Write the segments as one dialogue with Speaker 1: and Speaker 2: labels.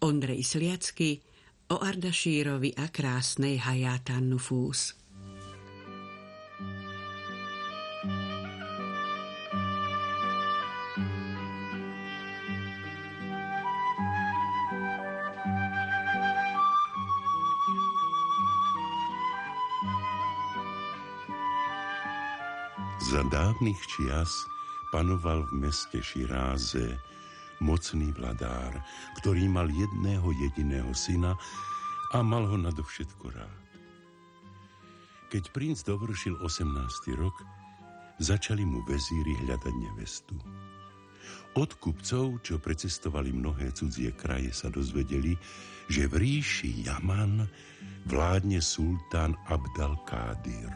Speaker 1: Ondrej Sliacky o Ardašírovi a krásnej Hayatan Nufus.
Speaker 2: Za dávnych čias panoval v meste Širáze mocný vladár, ktorý mal jedného jediného syna a mal ho nadovšetko rád. Keď princ dovršil 18. rok, začali mu vezíri hľadať nevestu. Od kupcov, čo precestovali mnohé cudzie kraje, sa dozvedeli, že v ríši Jaman vládne sultán Abdal Kádir,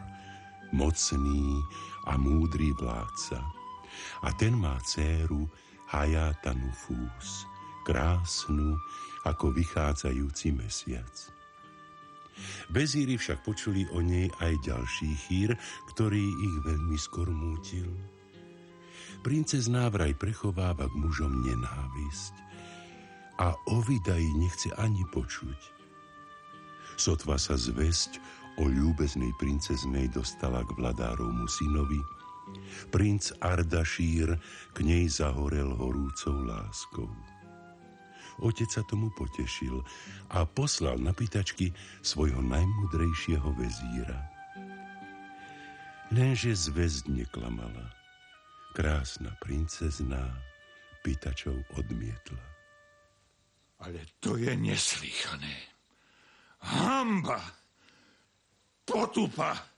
Speaker 2: mocný a múdry vládca. A ten má dceru Hayata Nufus, krásnu ako vychádzajúci mesiac. Vezíri však počuli o nej aj ďalší chýr, ktorý ich veľmi skormútil. Princezná vraj prechováva k mužom nenávisť a o vydaji nechce ani počuť. Sotva sa zväzť o ľúbeznej princeznej dostala k vladárovmu synovi, princ Ardašír k nej zahorel horúcou láskou. Otec sa tomu potešil a poslal na pýtačky svojho najmudrejšieho vezíra. Lenže zväzť neklamala. Krásna princezná pýtačov odmietla.
Speaker 3: Ale to je neslýchané. Hamba! potupa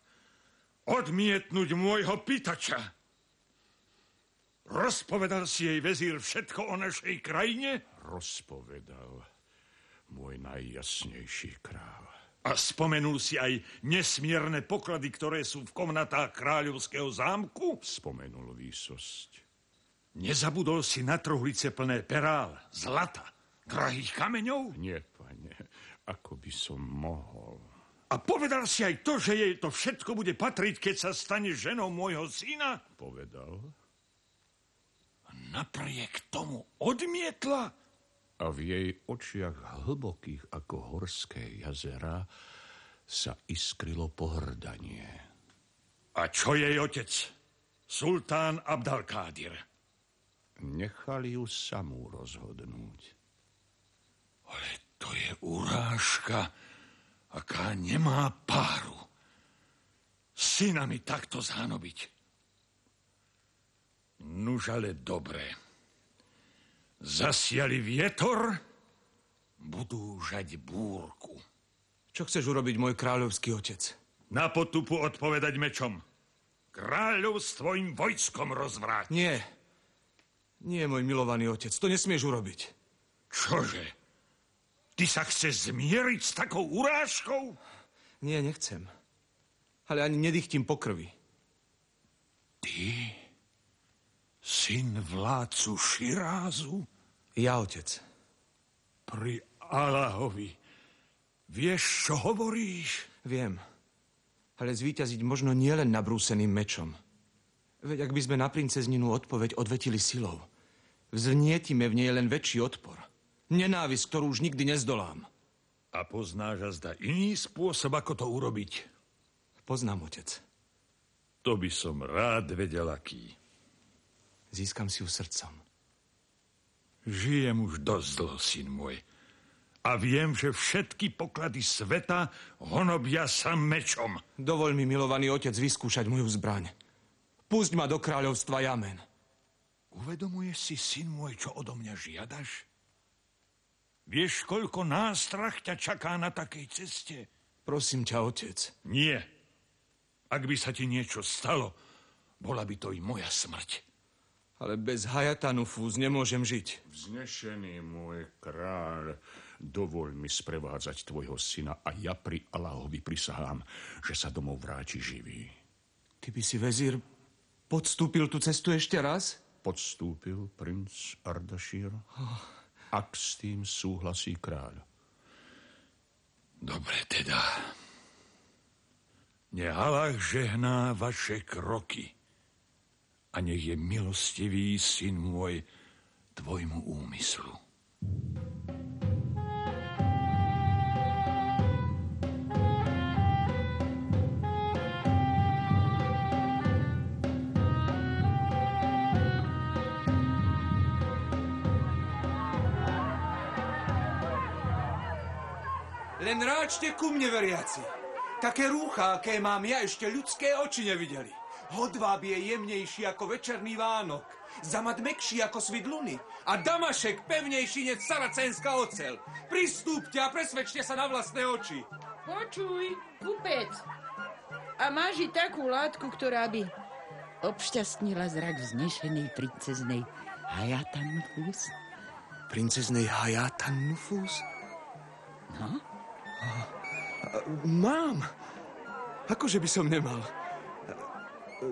Speaker 3: odmietnúť môjho pýtača. Rozpovedal si jej vezír všetko o našej krajine?
Speaker 4: Rozpovedal môj najjasnejší král.
Speaker 3: A spomenul si aj nesmierne poklady, ktoré sú v komnatách kráľovského zámku?
Speaker 4: Spomenul výsosť.
Speaker 3: Nezabudol si na truhlice plné perál, zlata, drahých kameňov?
Speaker 4: Nie, pane, ako by som mohol.
Speaker 3: A povedal si aj to, že jej to všetko bude patriť, keď sa stane ženou môjho syna?
Speaker 4: Povedal.
Speaker 3: A napriek tomu odmietla?
Speaker 4: A v jej očiach hlbokých ako horské jazera sa iskrilo pohrdanie.
Speaker 3: A čo jej otec? Sultán Abdalkádir.
Speaker 4: Nechali ju samú rozhodnúť.
Speaker 3: Ale to je urážka aká nemá páru. Syna mi takto zhanobiť. Nuž ale dobre. Zasiali vietor, budú žať búrku.
Speaker 5: Čo chceš urobiť, môj kráľovský otec?
Speaker 3: Na potupu odpovedať mečom. Kráľov s tvojim vojskom rozvráť.
Speaker 5: Nie. Nie, môj milovaný otec, to nesmieš urobiť.
Speaker 3: Čože? Ty sa chceš zmieriť s takou urážkou?
Speaker 5: Nie, nechcem. Ale ani nedýchtim po krvi.
Speaker 3: Ty? Syn vládcu Širázu?
Speaker 5: Ja, otec.
Speaker 3: Pri Allahovi. Vieš, čo hovoríš?
Speaker 5: Viem. Ale zvíťaziť možno nielen nabrúseným mečom. Veď ak by sme na princezninu odpoveď odvetili silou, vznietime v nej len väčší odpor. Nenávisť, ktorú už nikdy nezdolám.
Speaker 3: A poznáš a zda iný spôsob, ako to urobiť?
Speaker 5: Poznám, otec.
Speaker 3: To by som rád vedel, aký.
Speaker 5: Získam si ju srdcom.
Speaker 3: Žijem už dosť dlho, syn môj. A viem, že všetky poklady sveta honobia sa mečom.
Speaker 5: Dovol mi, milovaný otec, vyskúšať moju zbraň. Pusť ma do kráľovstva Jamen.
Speaker 3: Uvedomuješ si, syn môj, čo odo mňa žiadaš? Vieš, koľko nástrach ťa čaká na takej ceste?
Speaker 5: Prosím ťa, otec.
Speaker 3: Nie. Ak by sa ti niečo stalo, bola by to i moja smrť.
Speaker 5: Ale bez Hayatanu Fúz nemôžem žiť.
Speaker 4: Vznešený môj kráľ, dovol mi sprevádzať tvojho syna a ja pri Allahovi prisahám, že sa domov vráti živý.
Speaker 5: Ty by si, vezír, podstúpil tú cestu ešte raz?
Speaker 4: Podstúpil princ Ardašír? Oh ak s tým súhlasí kráľ.
Speaker 3: Dobre teda. Nech Allah žehná vaše kroky a nech je milostivý syn môj tvojmu úmyslu. thank you
Speaker 5: Len ráčte ku mne, veriaci. Také rúcha, aké mám ja, ešte ľudské oči nevideli. Hodváb je jemnejší ako večerný Vánok, zamat mekší ako svit luny a Damašek pevnejší než saracenská ocel. Pristúpte a presvedčte sa na vlastné oči.
Speaker 6: Počuj, kupec. A máš i takú látku, ktorá by obšťastnila zrak vznešenej princeznej Hayatan Nufus?
Speaker 5: Princeznej Hayatan Nufus?
Speaker 6: No?
Speaker 5: Mám. Akože by som nemal.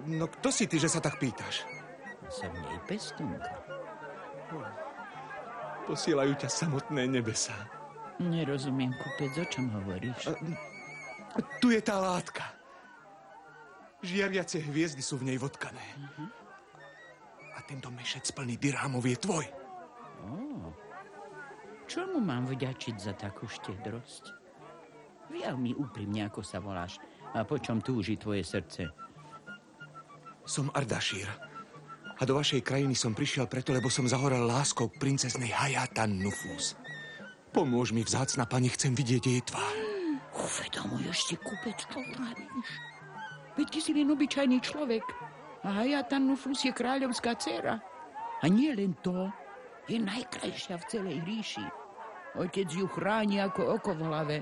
Speaker 5: No kto si ty, že sa tak pýtaš?
Speaker 6: Som jej pestunka.
Speaker 5: Posielajú ťa samotné nebesá.
Speaker 6: Nerozumiem, kupec, o čom hovoríš?
Speaker 5: Tu je tá látka. Žiariace hviezdy sú v nej vodkané. Uh-huh. A tento mešec plný dirhámov je tvoj.
Speaker 6: Oh. Čomu mám vďačiť za takú štedrosť? Vyjav mi úprimne, ako sa voláš a po čom túži tvoje srdce.
Speaker 5: Som Ardašír. A do vašej krajiny som prišiel preto, lebo som zahorel láskou k princeznej Hayatan Nufus. Pomôž mi, vzácna pani, chcem vidieť jej tvár.
Speaker 6: Uvedomuješ si, kupec, čo pravíš? Veď ty si len obyčajný človek. A Hayatan Nufus je kráľovská dcera. A nie len to, je najkrajšia v celej ríši. Otec ju chráni ako oko v hlave.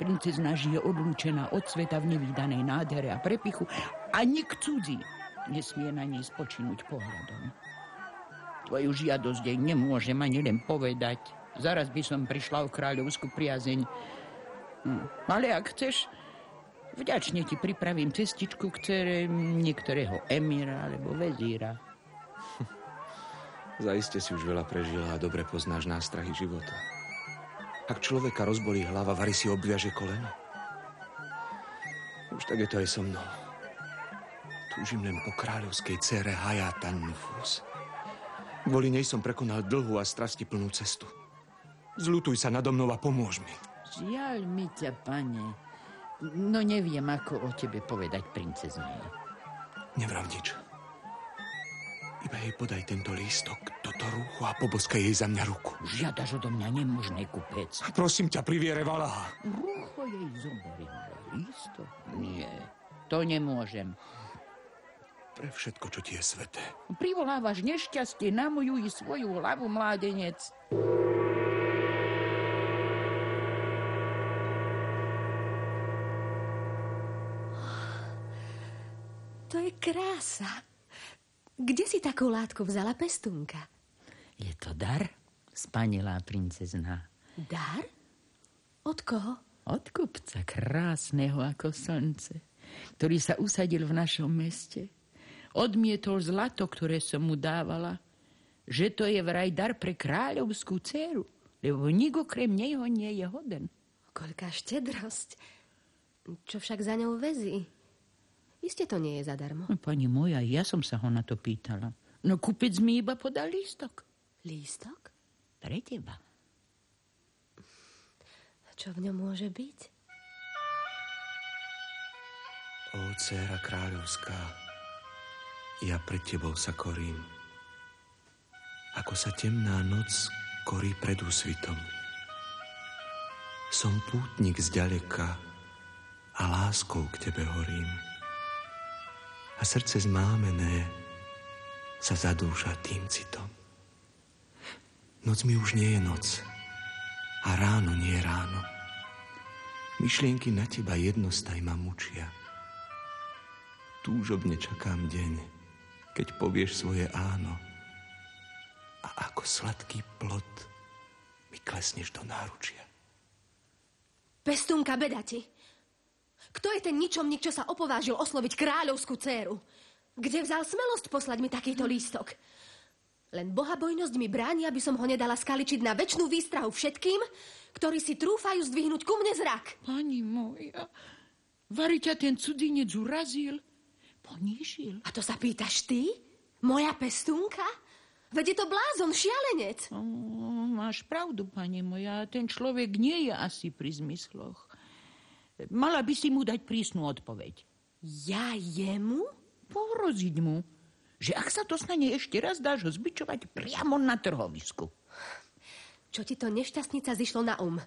Speaker 6: Princezna žije odlúčená od sveta v nevýdanej nádhere a prepichu a nik cudzí nesmie na nej spočinúť pohľadom. Tvoju žiadosť jej nemôžem ani len povedať. Zaraz by som prišla o kráľovskú priazeň. Hm. Ale ak chceš, vďačne ti pripravím cestičku k cere niektorého emíra alebo vezíra.
Speaker 5: Zaiste si už veľa prežila a dobre poznáš nástrahy života. Ak človeka rozbolí hlava, Vary si obviaže koleno. Už tak je to aj so mnou. Túžim len po kráľovskej cére Hayatan Nufus. Kvôli nej som prekonal dlhú a strasti plnú cestu. Zlutuj sa nado mnou a pomôž mi.
Speaker 6: Žiaľ mi ťa, pane. No neviem, ako o tebe povedať princeznej.
Speaker 5: Nevrav nič. Iba jej podaj tento lístok, toto rúcho a poboskaj jej za mňa ruku.
Speaker 6: Žiadaš odo mňa nemožný kupec.
Speaker 5: Prosím ťa, pri viere Valaha.
Speaker 6: Rúcho jej zoberiem, lístok? Nie, to nemôžem.
Speaker 5: Pre všetko, čo ti je sveté.
Speaker 6: Privolávaš nešťastie na moju i svoju hlavu, mládenec.
Speaker 7: To je krása. Kde si takú látku vzala pestunka?
Speaker 6: Je to dar, spanilá princezná.
Speaker 7: Dar? Od koho?
Speaker 6: Od kupca krásneho ako slnce, ktorý sa usadil v našom meste. Odmietol zlato, ktoré som mu dávala, že to je vraj dar pre kráľovskú dceru, lebo nik okrem neho nie je hoden.
Speaker 7: Koľká štedrosť. Čo však za ňou vezí? Isté to nie je zadarmo.
Speaker 6: No, pani moja, ja som sa ho na to pýtala. No kupec mi iba podal lístok.
Speaker 7: Lístok?
Speaker 6: Pre teba.
Speaker 7: Čo v ňom môže byť?
Speaker 5: O, dcera kráľovská, ja pred tebou sa korím. Ako sa temná noc korí pred úsvitom. Som pútnik zďaleka a láskou k tebe horím a srdce zmámené sa zadúša tým citom. Noc mi už nie je noc a ráno nie je ráno. Myšlienky na teba jednostaj ma mučia. Túžobne čakám deň, keď povieš svoje áno. A ako sladký plot mi klesneš do náručia.
Speaker 7: Pestunka bedati. Kto je ten ničomník, čo sa opovážil osloviť kráľovskú dceru? Kde vzal smelosť poslať mi takýto lístok? Len bohabojnosť mi bráni, aby som ho nedala skaličiť na väčšnú výstrahu všetkým, ktorí si trúfajú zdvihnúť ku mne zrak.
Speaker 6: Pani moja, Vary ťa ten cudzinec urazil, ponížil.
Speaker 7: A to sa pýtaš ty? Moja pestunka? Veď je to blázon, šialenec.
Speaker 6: O, máš pravdu, pani moja, ten človek nie je asi pri zmysloch. Mala by si mu dať prísnu odpoveď.
Speaker 7: Ja jemu?
Speaker 6: Pohroziť mu, že ak sa to stane ešte raz, dáš ho zbičovať priamo na trhovisku.
Speaker 7: Čo ti to nešťastnica zišlo na um?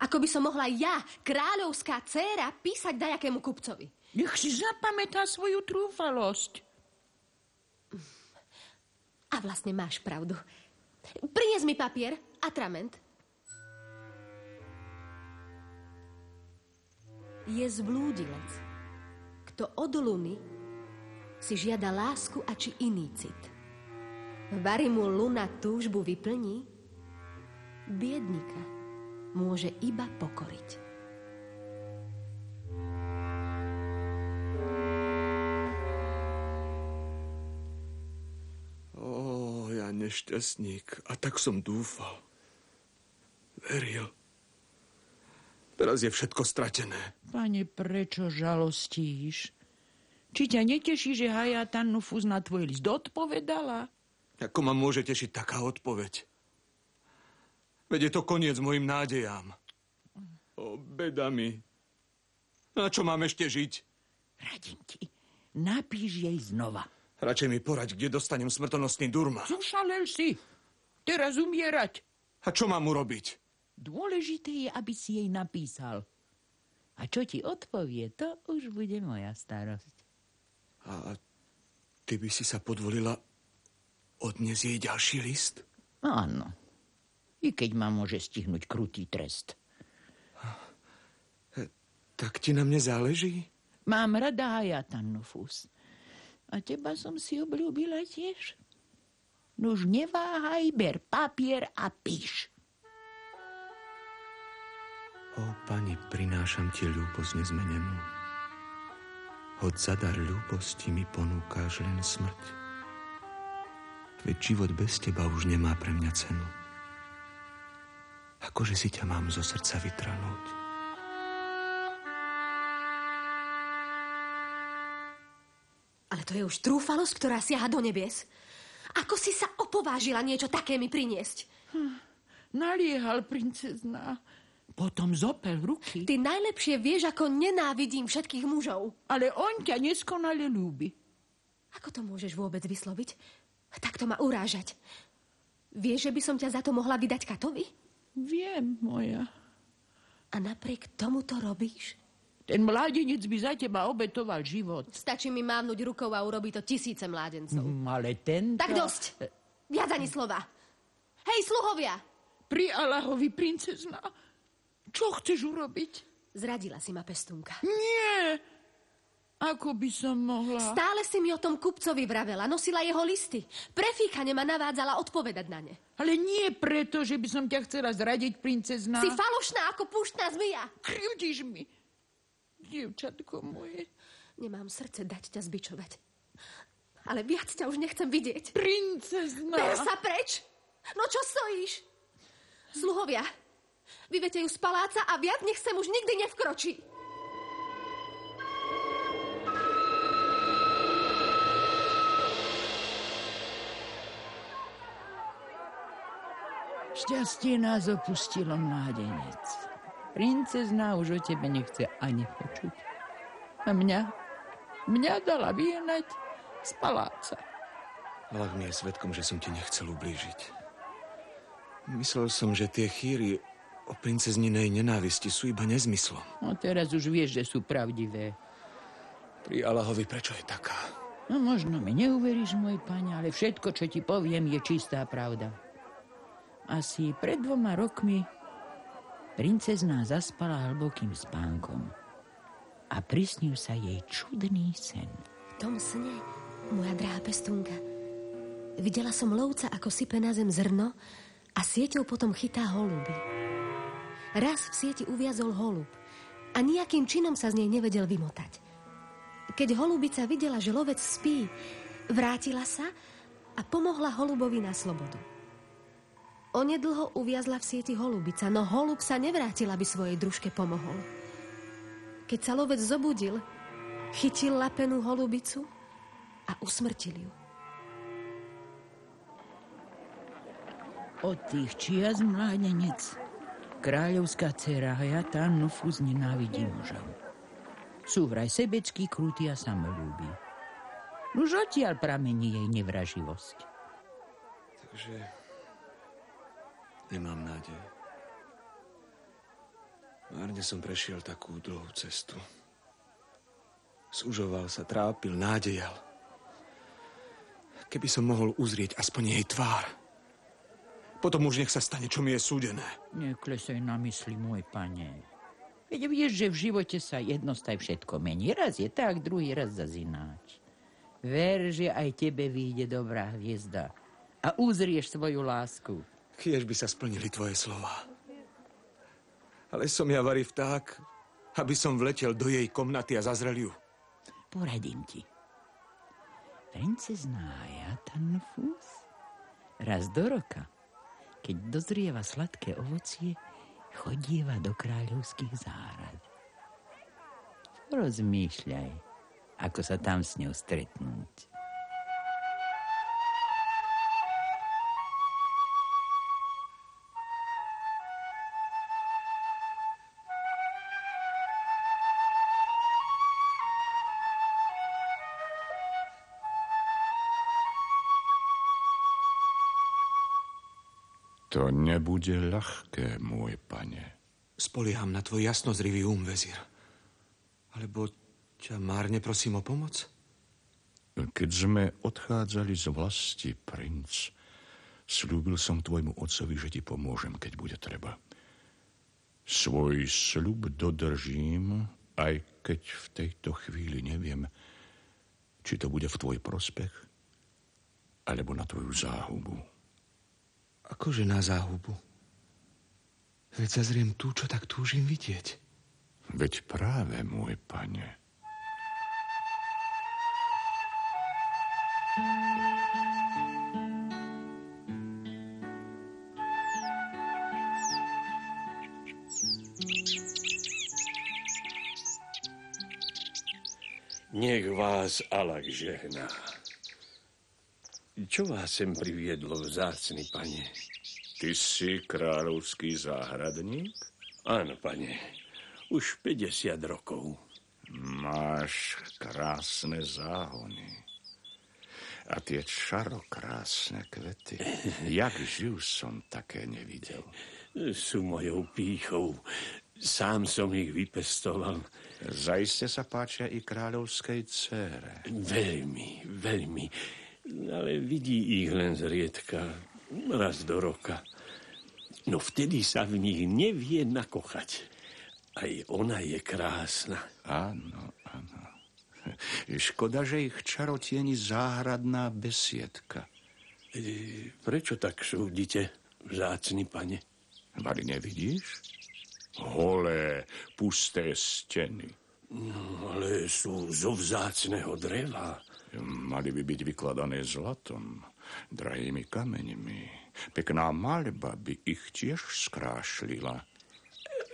Speaker 7: Ako by som mohla ja, kráľovská dcéra, písať dajakému kupcovi.
Speaker 6: Nech si zapamätá svoju trúfalosť.
Speaker 7: A vlastne máš pravdu. Prinies mi papier, atrament. Je zblúdilec, kto od luny si žiada lásku a či iný cit. Vary mu luna túžbu vyplní, biednika môže iba pokoriť.
Speaker 5: Ó, ja nešťastník. A tak som dúfal. Veril. Teraz je všetko stratené.
Speaker 6: Pane, prečo žalostíš? Či ťa neteší, že Hayatan Nufus na tvoj list odpovedala?
Speaker 5: Ako ma môže tešiť taká odpoveď? Veď je to koniec mojim nádejám. O, beda mi. Na čo mám ešte žiť?
Speaker 6: Radím ti, napíš jej znova.
Speaker 5: Radšej mi poraď, kde dostanem smrtonosný durma.
Speaker 6: Zušalel si. Teraz umierať.
Speaker 5: A čo mám urobiť?
Speaker 6: Dôležité je, aby si jej napísal. A čo ti odpovie, to už bude moja starosť.
Speaker 5: A ty by si sa podvolila odnes jej ďalší list?
Speaker 6: Áno. I keď ma môže stihnúť krutý trest.
Speaker 5: Tak ti na mne záleží?
Speaker 6: Mám rada Hayatan Nufus. A teba som si obľúbila tiež. Nuž neváhaj, ber papier a píš.
Speaker 5: O, pani, prinášam ti ľúbosť nezmenenú. Hoď za dar ľúbosti mi ponúkáš len smrť. Veď život bez teba už nemá pre mňa cenu. Akože si ťa mám zo srdca vytrhnúť.
Speaker 7: Ale to je už trúfalosť, ktorá siaha do nebies. Ako si sa opovážila niečo také mi priniesť?
Speaker 6: Naliehal princezná. Potom zopel ruky.
Speaker 7: Ty najlepšie vieš, ako nenávidím všetkých mužov.
Speaker 6: Ale on ťa neskonale ľúbi.
Speaker 7: Ako to môžeš vôbec vysloviť? Takto ma urážať. Vieš, že by som ťa za to mohla vydať Katovi?
Speaker 6: Viem, moja.
Speaker 7: A napriek tomu to robíš?
Speaker 6: Ten mládenec by za teba obetoval život.
Speaker 7: Stačí mi mávnuť rukou a urobiť to tisíce mládencov.
Speaker 6: Mm, ale ten...
Speaker 7: Tak dosť! Viac ani slova. Hej, sluhovia!
Speaker 6: Pri Allahovi, princezna, čo chceš urobiť?
Speaker 7: Zradila si ma pestúnka.
Speaker 6: Nie! Ako by som mohla...
Speaker 7: Stále si mi o tom kupcovi vravela, nosila jeho listy. Prefíkane ma navádzala odpovedať na ne.
Speaker 6: Ale nie preto, že by som ťa chcela zradiť, princezna.
Speaker 7: Si falošná ako púštna zmija.
Speaker 6: Krivdíš mi. Dievčatko moje.
Speaker 7: Nemám srdce dať ťa zbičovať. Ale viac ťa už nechcem vidieť.
Speaker 6: Princezna.
Speaker 7: Ber sa preč! No čo stojíš? Sluhovia, vyvete ju z paláca a viac nech sem už nikdy nevkročí.
Speaker 6: Šťastie nás opustilo, mládenec. Princezná už o tebe nechce ani počuť. A mňa? Mňa dala vyhnať z paláca.
Speaker 5: Allah mi je svetkom, že som ti nechcel ublížiť. Myslel som, že tie chýry o princezninej nenávisti sú iba nezmyslom.
Speaker 6: No teraz už vieš, že sú pravdivé.
Speaker 5: Pri Allahovi prečo je taká?
Speaker 6: No možno mi neuveríš, môj pane, ale všetko, čo ti poviem, je čistá pravda. Asi pred dvoma rokmi princezná zaspala hlbokým spánkom a prisnil sa jej čudný sen.
Speaker 7: V tom sne, moja drahá pestúnka, videla som lovca, ako sype na zem zrno a sieťou potom chytá holuby. Raz v sieti uviazol holub a nejakým činom sa z nej nevedel vymotať. Keď holubica videla, že lovec spí, vrátila sa a pomohla holubovi na slobodu. Onedlho uviazla v sieti holubica, no holub sa nevrátil, aby svojej družke pomohol. Keď sa lovec zobudil, chytil lapenú holubicu a usmrtil ju.
Speaker 6: Od tých čias mládenec kráľovská dcera Hayata Nufus nenávidí mužov. Sú vraj sebecký, krutý a samolúbí. Už odtiaľ pramení jej nevraživosť.
Speaker 5: Takže nemám nádej. Márne som prešiel takú dlhú cestu. Súžoval sa, trápil, nádejal. Keby som mohol uzrieť aspoň jej tvár. Potom už nech sa stane, čo mi je súdené.
Speaker 6: Neklesaj na mysli, môj pane. Veď vieš, že v živote sa jednostaj všetko mení. Raz je tak, druhý raz zase ináč. Ver, že aj tebe vyjde dobrá hviezda a uzrieš svoju lásku.
Speaker 5: Kiež by sa splnili tvoje slova. Ale som ja varý vták, aby som vletel do jej komnaty a zazrel ju.
Speaker 6: Poradím ti. Princezná Jatanfus raz do roka, keď dozrieva sladké ovocie, chodieva do kráľovských záhrad. Rozmýšľaj, ako sa tam s ňou stretnúť.
Speaker 4: Nebude ľahké, môj pane.
Speaker 5: Spolieham na tvoj jasnozrivý um, vezír. Alebo ťa márne prosím o pomoc?
Speaker 4: Keď sme odchádzali z vlasti, princ, slúbil som tvojmu otcovi, že ti pomôžem, keď bude treba. Svoj sľub dodržím, aj keď v tejto chvíli neviem, či to bude v tvoj prospech, alebo na tvoju záhubu.
Speaker 5: Akože na záhubu? Veď zazriem tú, čo tak túžim vidieť.
Speaker 4: Veď práve, môj pane.
Speaker 8: Nech vás Alak žehná. Čo vás sem priviedlo, vzácny pane?
Speaker 4: Ty si kráľovský záhradník?
Speaker 8: Áno, pane. Už 50 rokov.
Speaker 4: Máš krásne záhony. A tie čarokrásne kvety. Jak živ som také nevidel.
Speaker 8: Sú mojou pýchou. Sám som ich vypestoval.
Speaker 4: Zajiste sa páčia i kráľovskej dcére.
Speaker 8: Veľmi, veľmi ale vidí ich len zriedka, raz do roka. No vtedy sa v nich nevie nakochať. Aj ona je krásna.
Speaker 4: Áno, áno. Škoda, že ich čarotieni záhradná besiedka.
Speaker 8: E, prečo tak súdite, vzácny pane?
Speaker 4: Mali nevidíš? Holé, pusté steny.
Speaker 8: No, ale sú zo vzácného dreva.
Speaker 4: Mali by byť vykladané zlatom, drahými kameňmi. Pekná malba by ich tiež skrášlila.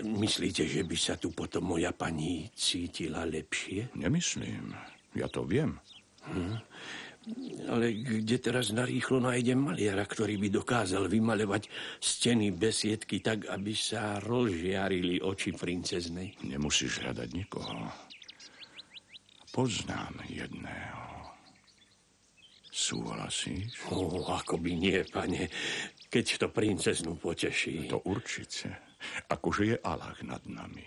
Speaker 8: Myslíte, že by sa tu potom moja pani cítila lepšie?
Speaker 4: Nemyslím. Ja to viem.
Speaker 8: Hm. Ale kde teraz narýchlo nájdem maliara, ktorý by dokázal vymalevať steny besiedky tak, aby sa rozžiarili oči princeznej?
Speaker 4: Nemusíš hľadať nikoho. Poznám jedného. Súhlasíš?
Speaker 8: O, ako by nie, pane, keď to princeznú poteší.
Speaker 4: To určite. Akože je Allah nad nami.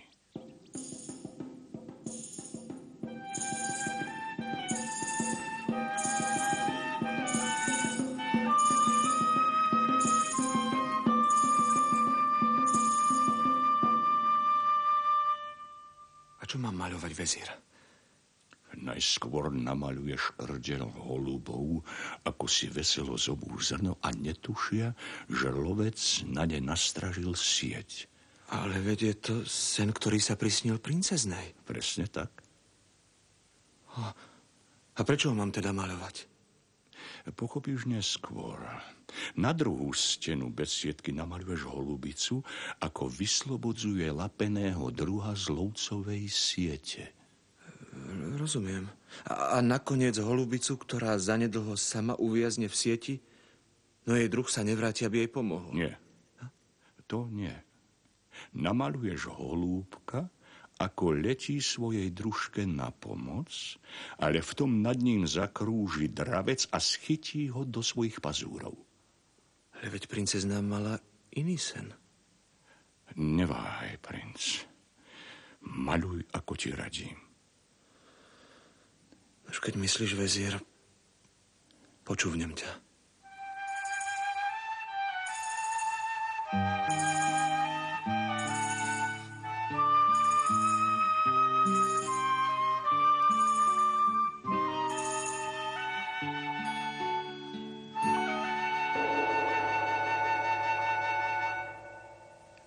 Speaker 5: A čo mám maľovať, vezír?
Speaker 4: Najskôr namaluješ rdel holubov, ako si veselo zobú zrno a netušia, že lovec na ne nastražil sieť.
Speaker 5: Ale veď je to sen, ktorý sa prisnil princeznej.
Speaker 4: Presne tak.
Speaker 5: A, a prečo ho mám teda malovať?
Speaker 4: Pochopíš neskôr. Na druhú stenu besiedky namaluješ holubicu, ako vyslobodzuje lapeného druha z lovcovej siete.
Speaker 5: Rozumiem. A, a nakoniec holubicu, ktorá zanedlho sama uviazne v sieti, no jej druh sa nevráti, aby jej pomohol.
Speaker 4: Nie. To nie. Namaluješ holúbka, ako letí svojej družke na pomoc, ale v tom nad ním zakrúži dravec a schytí ho do svojich pazúrov.
Speaker 5: Ale veď princezná mala iný sen.
Speaker 4: Neváhaj, princ. maluj, ako ti radím.
Speaker 5: Už keď myslíš, vezier, počúvnem ťa.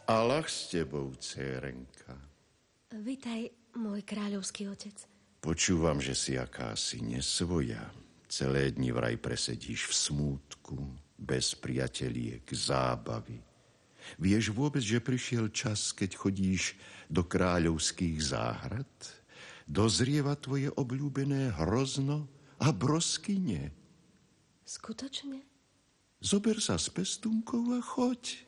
Speaker 2: Allah s tebou, cérenka.
Speaker 7: Vítaj, môj kráľovský otec.
Speaker 2: Počúvam, že si akási nesvoja. Celé dni vraj presedíš v smútku, bez priateliek, zábavy. Vieš vôbec, že prišiel čas, keď chodíš do kráľovských záhrad? Dozrieva tvoje obľúbené hrozno a broskyne.
Speaker 7: Skutočne?
Speaker 2: Zober sa s pestúnkou a choď.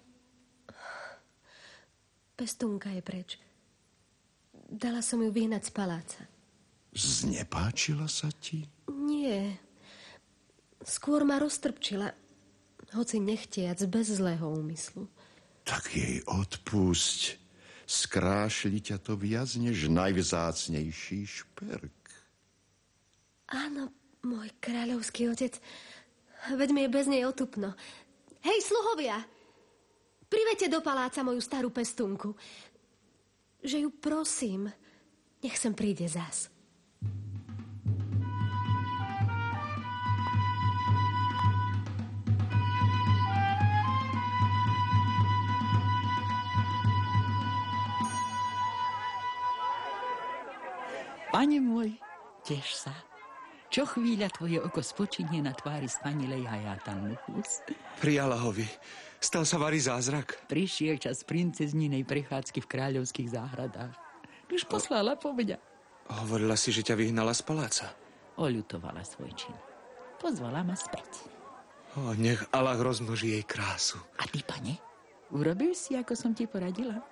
Speaker 7: Pestúnka je preč. Dala som ju vyhnať z paláca.
Speaker 2: Znepáčila sa ti?
Speaker 7: Nie. Skôr ma roztrpčila, hoci nechtiac, bez zlého úmyslu.
Speaker 2: Tak jej odpusť. Skrášli ťa to viac než najvzácnejší šperk.
Speaker 7: Áno, môj kráľovský otec. Veď mi je bez nej otupno. Hej, sluhovia! Privete do paláca moju starú pestúnku. Že ju prosím, nech sem príde zas.
Speaker 6: Pane môj, teš sa. Čo chvíľa tvoje oko spočinie na tvári spanilej Hayatan Nufus?
Speaker 5: Pri Allahovi, stal sa varí zázrak.
Speaker 6: Prišiel čas princezninej prechádzky v kráľovských záhradách. Už poslala po mňa.
Speaker 5: Hovorila si, že ťa vyhnala z paláca.
Speaker 6: Oľutovala svoj čin. Pozvala ma späť.
Speaker 5: O, nech Allah rozmnoží jej krásu.
Speaker 6: A ty, pane, urobil si, ako som ti poradila?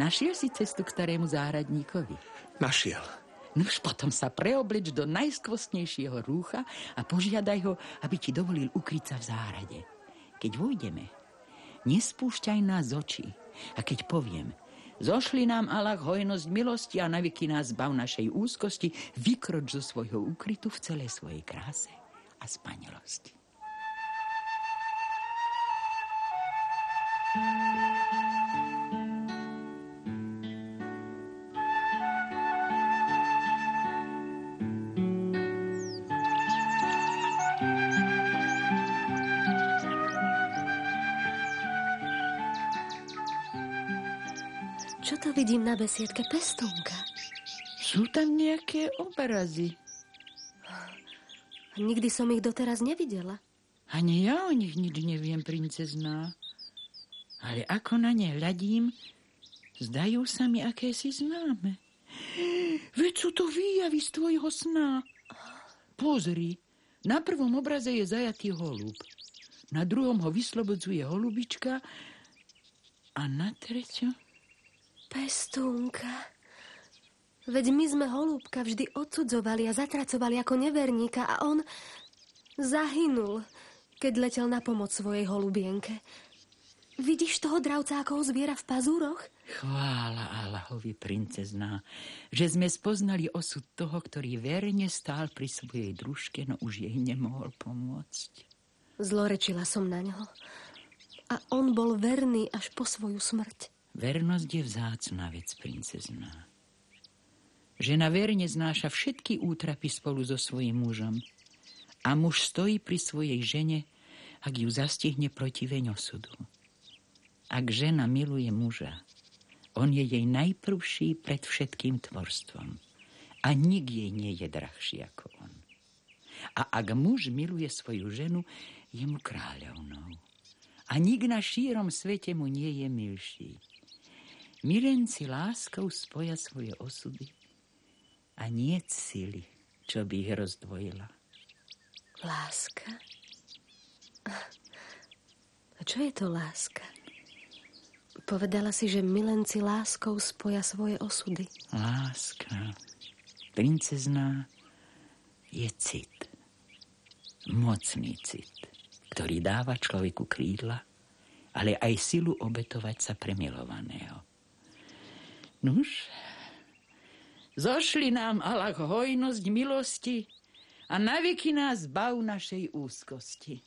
Speaker 6: Našiel si cestu k starému záhradníkovi?
Speaker 5: Našiel.
Speaker 6: Nož potom sa preoblič do najskvostnejšieho rúcha a požiadaj ho, aby ti dovolil ukryť sa v záhrade. Keď vojdeme, nespúšťaj nás z očí. A keď poviem, zošli nám Allah hojnosť milosti a navyky nás bav našej úzkosti, vykroč zo svojho ukrytu v celej svojej kráse a spanelosti.
Speaker 7: Čo to vidím na besiedke pestúnka?
Speaker 6: Sú tam nejaké obrazy.
Speaker 7: Nikdy som ich doteraz nevidela.
Speaker 6: Ani ja o nich nič neviem, princezná. Ale ako na ne hľadím, zdajú sa mi akési známe. Veď sú to výjavy z tvojho sna. Pozri, na prvom obraze je zajatý holub. Na druhom ho vyslobodzuje holubička a na treťom...
Speaker 7: Pestúnka. Veď my sme holúbka vždy odsudzovali a zatracovali ako neverníka a on zahynul, keď letel na pomoc svojej holubienke. Vidíš toho dravca ako zviera v pazúroch?
Speaker 6: Chvála Allahovi, princezná, že sme spoznali osud toho, ktorý verne stál pri svojej družke, no už jej nemohol pomôcť.
Speaker 7: Zlorečila som na ňo. A on bol verný až po svoju smrť.
Speaker 6: Vernosť je vzácná vec, princezná. Žena verne znáša všetky útrapy spolu so svojím mužom. A muž stojí pri svojej žene, ak ju zastihne protiveň osudu. Ak žena miluje muža, on je jej najprvší pred všetkým tvorstvom. A nik jej nie je drahší ako on. A ak muž miluje svoju ženu, je mu kráľovnou. A nik na šírom svete mu nie je milší. Milenci láskou spoja svoje osudy a nie sily, čo by ich rozdvojila.
Speaker 7: Láska? A čo je to láska? Povedala si, že milenci láskou spoja svoje osudy.
Speaker 6: Láska, princezná, je cit. Mocný cit, ktorý dáva človeku krídla, ale aj silu obetovať sa pre milovaného. Nuž, Zošli nám Allah hojnosť milosti a naveky nás bav našej úzkosti.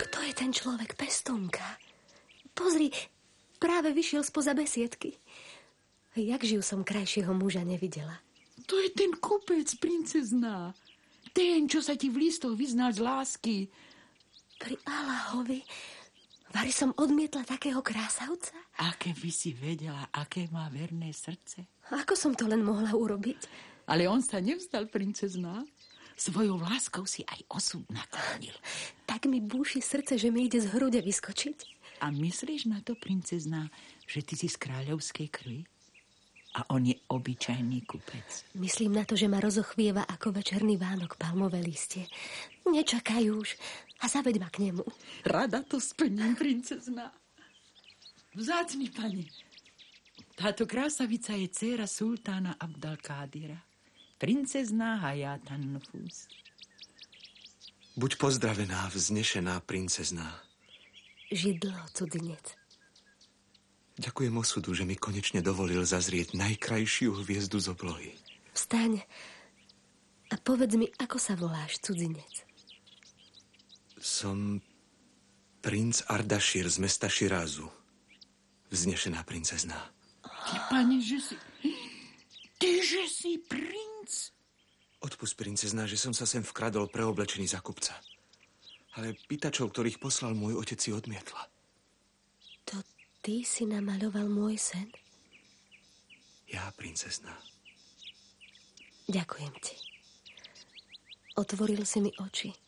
Speaker 7: Kto je ten človek, pestunka? Pozri, práve vyšiel spoza besiedky. Jak živ som krajšieho muža nevidela.
Speaker 6: To je ten kupec, princezná. Ten, čo sa ti v listoch vyznal z lásky.
Speaker 7: Pri Allahovi, Vary som odmietla takého krásavca?
Speaker 6: A keby si vedela, aké má verné srdce.
Speaker 7: Ako som to len mohla urobiť?
Speaker 6: Ale on sa nevzdal, princezná. Svojou láskou si aj osud naklonil.
Speaker 7: Tak mi búši srdce, že mi ide z hrude vyskočiť.
Speaker 6: A myslíš na to, princezná, že ty si z kráľovskej krvi? A on je obyčajný kupec.
Speaker 7: Myslím na to, že ma rozochvieva ako večerný Vánok palmové listie. Nečakaj už a zaveď ma k nemu.
Speaker 6: Rada to splním, princezná. Vzácný pani, táto krásavica je dcera sultána Abdalkádira, princezná Hayatan Nufus.
Speaker 5: Buď pozdravená, vznešená princezná.
Speaker 7: Židlo, cudzinec.
Speaker 5: Ďakujem osudu, že mi konečne dovolil zazrieť najkrajšiu hviezdu z oblohy.
Speaker 7: Vstaň a povedz mi, ako sa voláš, cudzinec.
Speaker 5: Som princ Ardašír z mesta Širázu. Vznešená princezná.
Speaker 6: Ty, pani, že si... Ty, že si princ?
Speaker 5: Odpust, princezná, že som sa sem vkradol preoblečený za kupca. Ale pýtačov, ktorých poslal môj otec, si odmietla.
Speaker 7: To Ty si namaľoval môj sen?
Speaker 5: Ja, princezná.
Speaker 7: Ďakujem ti. Otvoril si mi oči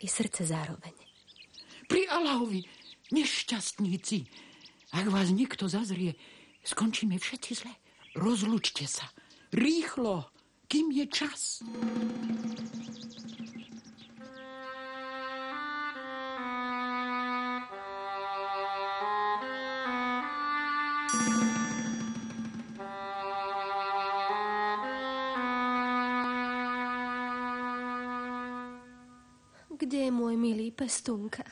Speaker 7: i srdce zároveň.
Speaker 6: Pri Allahovi, nešťastníci, ak vás nikto zazrie, skončíme všetci zle. Rozlučte sa. Rýchlo, kým je čas.
Speaker 7: Je pestunka?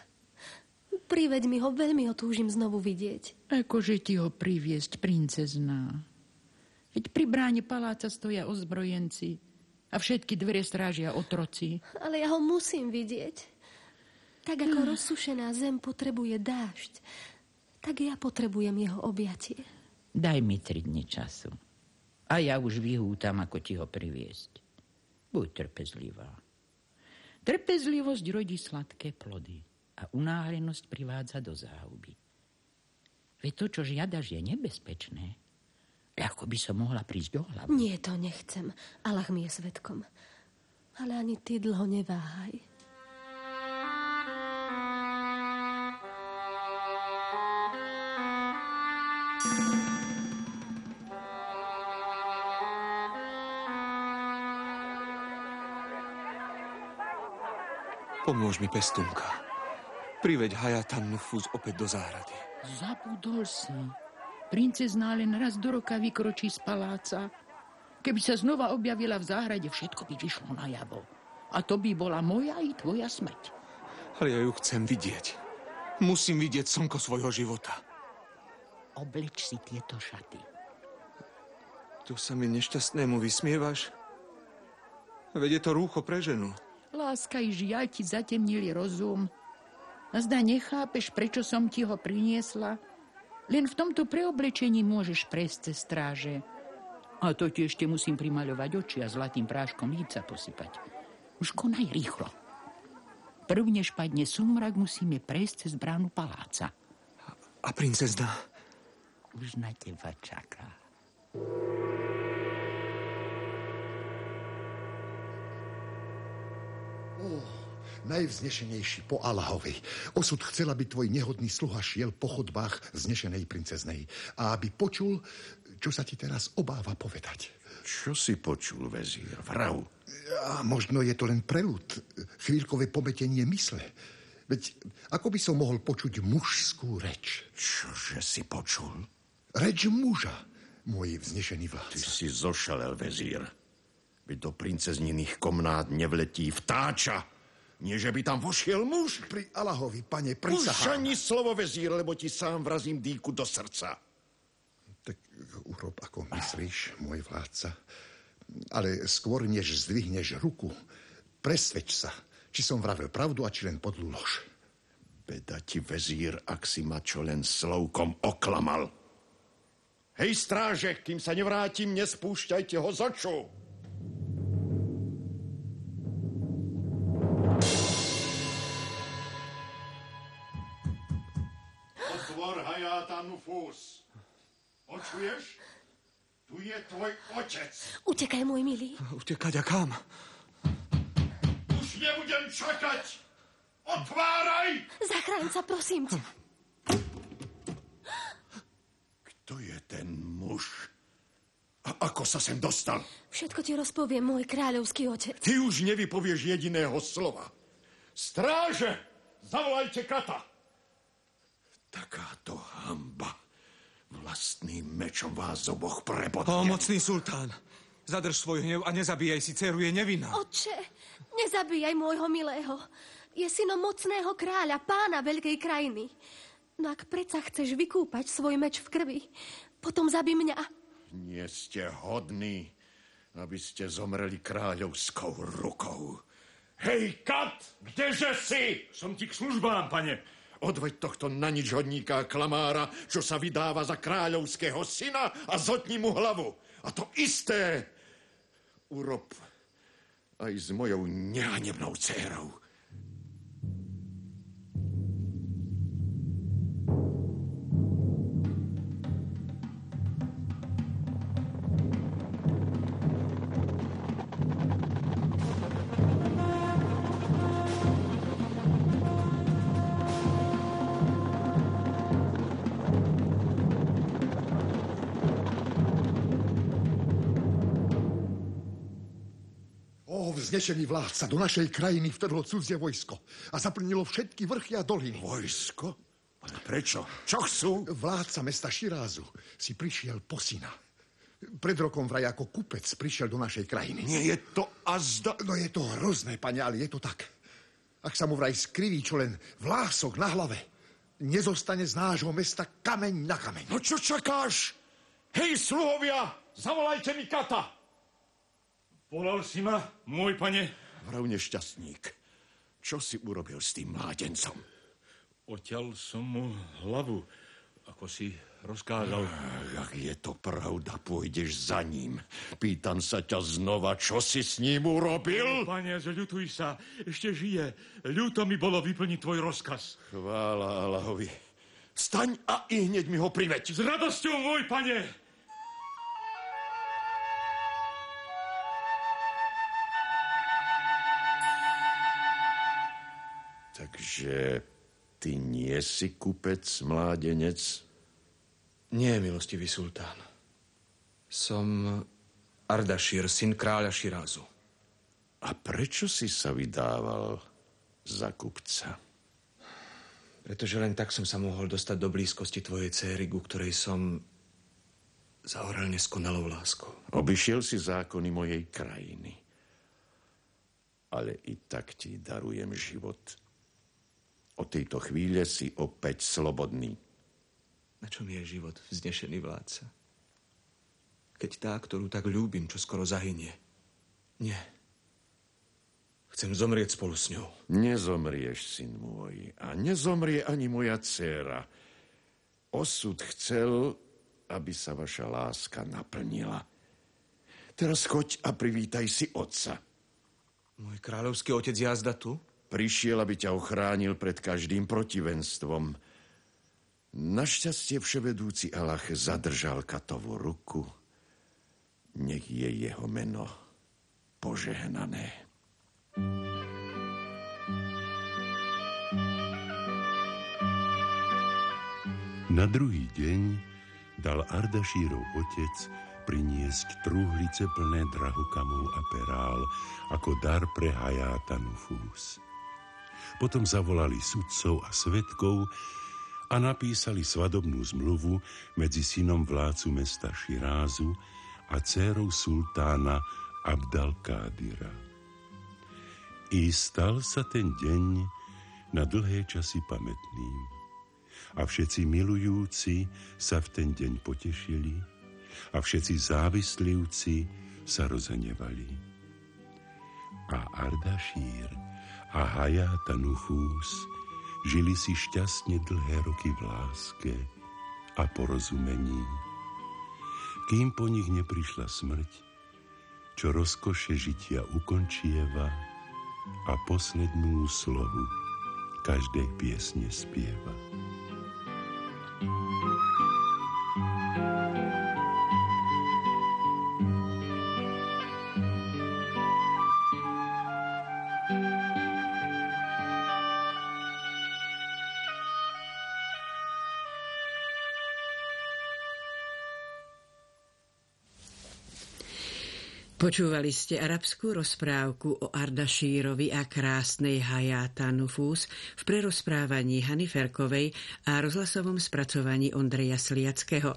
Speaker 7: Priveď mi ho, veľmi ho túžim znovu vidieť.
Speaker 6: Akože ti ho priviesť, princezná? Veď pri bráne paláca stoja ozbrojenci a všetky dvere strážia otroci.
Speaker 7: Ale ja ho musím vidieť. Tak ako rozsušená zem potrebuje dážď, tak ja potrebujem jeho objatie.
Speaker 6: Daj mi tri dni času. A ja už vyhútam, ako ti ho priviesť. Buď trpezlivá. Trpezlivosť rodí sladké plody a unáhlenosť privádza do záhuby. Veď to, čo žiadaš, je nebezpečné. Ako by som mohla prísť do hlavu.
Speaker 7: Nie, to nechcem. Allah mi je svetkom. Ale ani ty dlho neváhaj.
Speaker 5: Pomôž mi, pestunka. Priveď Hayatan Nufus opäť do záhrady.
Speaker 6: Zabudol si. Princezná len raz do roka vykročí z paláca. Keby sa znova objavila v záhrade, všetko by vyšlo na javo. A to by bola moja i tvoja smrť.
Speaker 5: Ale ja ju chcem vidieť. Musím vidieť slnko svojho života.
Speaker 6: Obleč si tieto šaty.
Speaker 5: Tu sa mi nešťastnému vysmievaš? Veď je to rúcho pre ženu.
Speaker 6: Láska i žiaľ ti zatemnili rozum. A zdá nechápeš, prečo som ti ho priniesla? Len v tomto preoblečení môžeš prejsť cez stráže. A to ti ešte musím primaľovať oči a zlatým práškom líca posypať. Už konaj rýchlo. Prv než padne sumrak, musíme prejsť cez bránu paláca.
Speaker 5: A princezna?
Speaker 6: Už na teba čaká.
Speaker 9: Oh, najvznešenejší po Allahovi. Osud chcel, aby tvoj nehodný sluha šiel po chodbách znešenej princeznej a aby počul, čo sa ti teraz obáva povedať.
Speaker 2: Čo si počul, vezír? Vrav.
Speaker 9: A možno je to len prelud, chvíľkové pometenie mysle. Veď ako by som mohol počuť mužskú reč?
Speaker 2: Čože si počul?
Speaker 9: Reč muža, môj vznešený
Speaker 2: Ty
Speaker 9: vládca.
Speaker 2: si zošalel, vezír. Veď do princezniných komnát nevletí vtáča. Nie, že by tam vošiel muž.
Speaker 9: Pri Allahovi, pane,
Speaker 2: Už
Speaker 9: prisahám.
Speaker 2: ani slovo, vezír, lebo ti sám vrazím dýku do srdca.
Speaker 9: Urob, ako myslíš, môj vládca. Ale skôr, než zdvihneš ruku, presvedč sa, či som vravel pravdu a či len podlú lož.
Speaker 10: Beda ti, vezír, ak si ma čo len slovkom oklamal. Hej, stráže, kým sa nevrátim, nespúšťajte ho z oču. Hayata Nufus. Počuješ? Tu je tvoj otec.
Speaker 7: Utekaj, môj milý.
Speaker 5: Utekať a kam?
Speaker 10: Už nebudem čakať. Otváraj!
Speaker 7: Zachráň sa, prosím ťa.
Speaker 10: Kto je ten muž? A ako sa sem dostal?
Speaker 7: Všetko ti rozpoviem, môj kráľovský otec.
Speaker 10: Ty už nevypovieš jediného slova. Stráže! Zavolajte kata! Takáto hamba. Vlastným mečom vás oboch prebodne.
Speaker 5: O, mocný sultán, zadrž svoj hnev a nezabíjaj si, dceru je nevinná.
Speaker 7: Oče, nezabíjaj môjho milého. Je synom mocného kráľa, pána veľkej krajiny. No ak predsa chceš vykúpať svoj meč v krvi, potom zabij mňa.
Speaker 10: Nie ste hodní, aby ste zomreli kráľovskou rukou. Hej, Kat, kdeže si?
Speaker 3: Som ti k službám, pane.
Speaker 10: Odveď tohto na nič hodníka klamára, čo sa vydáva za kráľovského syna a zotni mu hlavu. A to isté urob aj s mojou nehanebnou dcérou.
Speaker 9: Vznešený vládca, do našej krajiny vtrhlo cudzie vojsko a zaplnilo všetky vrchy a doliny.
Speaker 10: Vojsko? Ale prečo? Čo chcú?
Speaker 9: Vládca mesta Širázu si prišiel po syna. Pred rokom vraj ako kupec prišiel do našej krajiny.
Speaker 10: Nie je to azda...
Speaker 9: No je to hrozné, pane, ale je to tak. Ak sa mu vraj skriví čo len vlások na hlave, nezostane z nášho mesta kameň na kameň.
Speaker 10: No čo čakáš? Hej, sluhovia, zavolajte mi kata.
Speaker 3: Volal si ma, môj pane?
Speaker 10: Vrav nešťastník, čo si urobil s tým mládencom?
Speaker 3: Oťal som mu hlavu, ako si rozkázal.
Speaker 10: Ak je to pravda, pôjdeš za ním. Pýtam sa ťa znova, čo si s ním urobil?
Speaker 3: Pane, zľutuj sa, ešte žije. Ľúto mi bolo vyplniť tvoj rozkaz.
Speaker 10: Chvála Allahovi. Staň a i hneď mi ho priveď.
Speaker 3: S radosťou, môj pane.
Speaker 10: Takže ty nie si kupec, mládenec?
Speaker 5: Nie, milostivý sultán. Som Ardašír, syn kráľa Širázu.
Speaker 10: A prečo si sa vydával za kupca?
Speaker 5: Pretože len tak som sa mohol dostať do blízkosti tvojej céry, ku ktorej som zahorel neskonalou láskou.
Speaker 10: Obyšiel si zákony mojej krajiny. Ale i tak ti darujem život od tejto chvíle si opäť slobodný.
Speaker 5: Na čom je život, vznešený vládca? Keď tá, ktorú tak ľúbim, čo skoro zahynie. Nie. Chcem zomrieť spolu s ňou.
Speaker 10: Nezomrieš, syn môj. A nezomrie ani moja dcéra. Osud chcel, aby sa vaša láska naplnila. Teraz choď a privítaj si otca.
Speaker 5: Môj kráľovský otec jazda tu?
Speaker 10: Prišiel, aby ťa ochránil pred každým protivenstvom. Našťastie vševedúci Allah zadržal Katovú ruku. Nech je jeho meno požehnané.
Speaker 2: Na druhý deň dal Ardašírov otec priniesť trúhlice plné drahokamov a perál ako dar pre Hajáta Nufús. Potom zavolali sudcov a svetkov a napísali svadobnú zmluvu medzi synom vládcu mesta Širázu a dcérou sultána Abdalkádira. I stal sa ten deň na dlhé časy pamätným. A všetci milujúci sa v ten deň potešili a všetci závislivci sa rozhnevali. A Ardašír a Hayata Nufus žili si šťastne dlhé roky v láske a porozumení, kým po nich neprišla smrť, čo rozkoše žitia ukončieva a poslednú slohu každej piesne spieva.
Speaker 1: Počúvali ste arabskú rozprávku o Ardašírovi a krásnej Hayata Nufus v prerozprávaní Hany Ferkovej a rozhlasovom spracovaní Ondreja Sliackého.